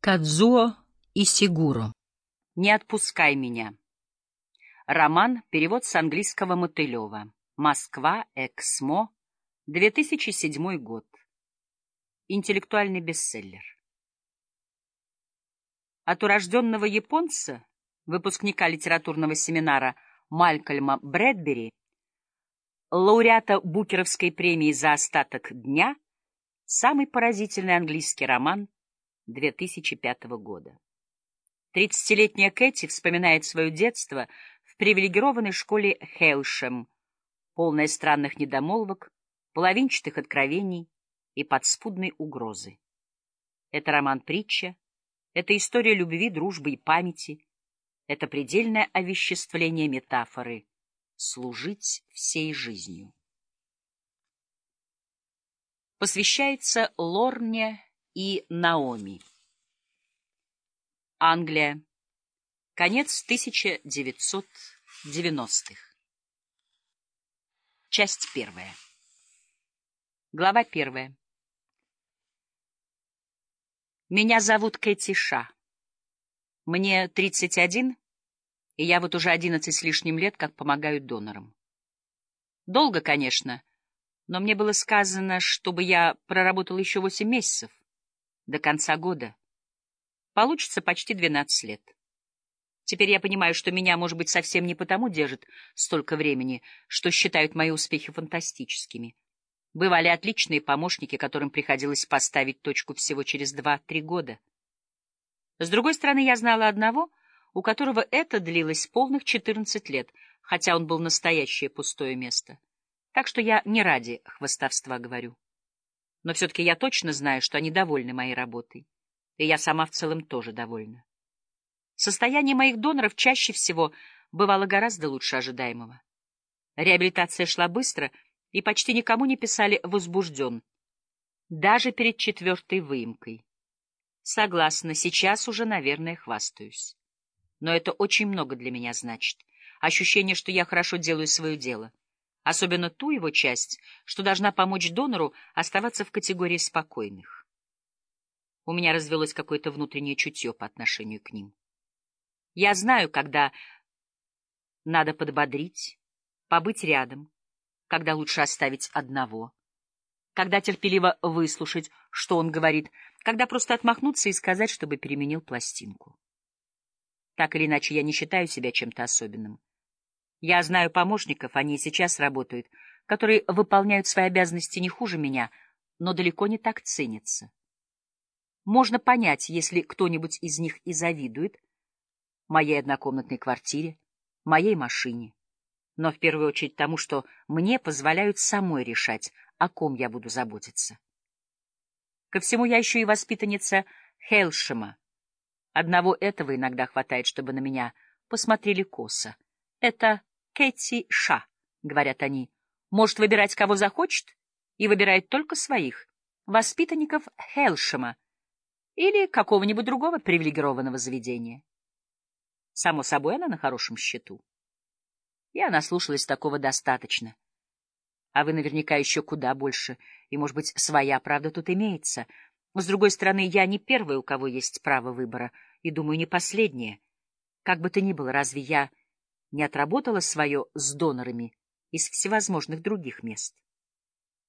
Кадзуо Исигуро. «Не отпускай меня». Роман, перевод с английского Мотылева. Москва, Эксмо, 2007 год. Интеллектуальный бестселлер. От урожденного японца, выпускника литературного семинара Малькольма Брэдбери, лауреата Букеровской премии за остаток дня, самый поразительный английский роман 2005 года. Тридцатилетняя Кэти вспоминает свое детство в привилегированной школе Хейлшем, полное странных недомолвок, половинчатых откровений и подспудной угрозы. Это роман-притча, это история любви, дружбы и памяти, это предельное овеществление метафоры «служить всей жизнью». Посвящается Лорне и Наоми. Англия. Конец 1990-х. Часть первая. Глава первая. Меня зовут Кэти Ша. Мне 31, и я вот уже 11 с лишним лет как помогаю донорам. Долго, конечно, но мне было сказано, чтобы я проработал еще восемь месяцев, до конца года. Получится почти двенадцать лет. Теперь я понимаю, что меня, может быть, совсем не потому держит столько времени, что считают мои успехи фантастическими. Бывали отличные помощники, которым приходилось поставить точку всего через два-три года. С другой стороны, я знала одного, у которого это длилось полных четырнадцать лет, хотя он был настоящее пустое место. Так что я не ради хвастовства говорю. Но все-таки я точно знаю, что они довольны моей работой. И я сама в целом тоже довольна. Состояние моих доноров чаще всего бывало гораздо лучше ожидаемого. Реабилитация шла быстро, и почти никому не писали «возбужден», даже перед четвертой выемкой. Согласна, сейчас уже, наверное, хвастаюсь. Но это очень много для меня значит. Ощущение, что я хорошо делаю свое дело особенно ту его часть, что должна помочь донору оставаться в категории спокойных. У меня развелось какое-то внутреннее чутье по отношению к ним. Я знаю, когда надо подбодрить, побыть рядом, когда лучше оставить одного, когда терпеливо выслушать, что он говорит, когда просто отмахнуться и сказать, чтобы переменил пластинку. Так или иначе, я не считаю себя чем-то особенным. Я знаю помощников, они сейчас работают, которые выполняют свои обязанности не хуже меня, но далеко не так ценятся. Можно понять, если кто-нибудь из них и завидует моей однокомнатной квартире, моей машине, но в первую очередь тому, что мне позволяют самой решать, о ком я буду заботиться. Ко всему я еще и воспитанница Хелшема. Одного этого иногда хватает, чтобы на меня посмотрели косо. Это Кэти Ша, — говорят они, — может выбирать, кого захочет, и выбирает только своих, воспитанников Хелшема или какого-нибудь другого привилегированного заведения. Само собой, она на хорошем счету. Я наслушалась такого достаточно. А вы наверняка еще куда больше, и, может быть, своя правда тут имеется. С другой стороны, я не первая, у кого есть право выбора, и, думаю, не последняя. Как бы то ни было, разве я не отработала свое с донорами из всевозможных других мест.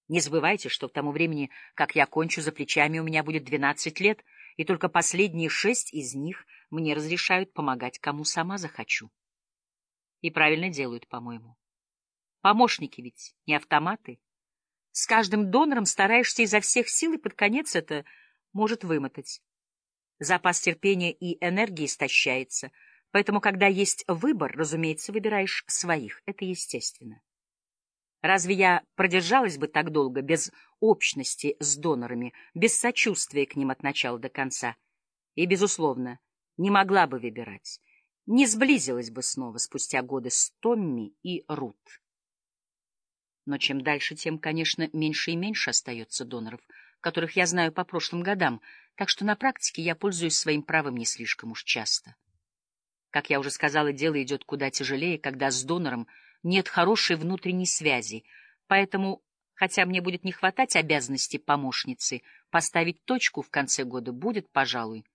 Не забывайте, что к тому времени, как я кончу за плечами, у меня будет 12 лет, и только последние шесть из них мне разрешают помогать, кому сама захочу. И правильно делают, по-моему. Помощники ведь не автоматы. С каждым донором стараешься изо всех сил, и под конец это может вымотать. Запас терпения и энергии истощается — Поэтому, когда есть выбор, разумеется, выбираешь своих. Это естественно. Разве я продержалась бы так долго без общности с донорами, без сочувствия к ним от начала до конца? И, безусловно, не могла бы выбирать. Не сблизилась бы снова спустя годы с Томми и Рут. Но чем дальше, тем, конечно, меньше и меньше остается доноров, которых я знаю по прошлым годам, так что на практике я пользуюсь своим правом не слишком уж часто. Как я уже сказала, дело идет куда тяжелее, когда с донором нет хорошей внутренней связи, поэтому, хотя мне будет не хватать обязанностей помощницы, поставить точку в конце года будет, пожалуй,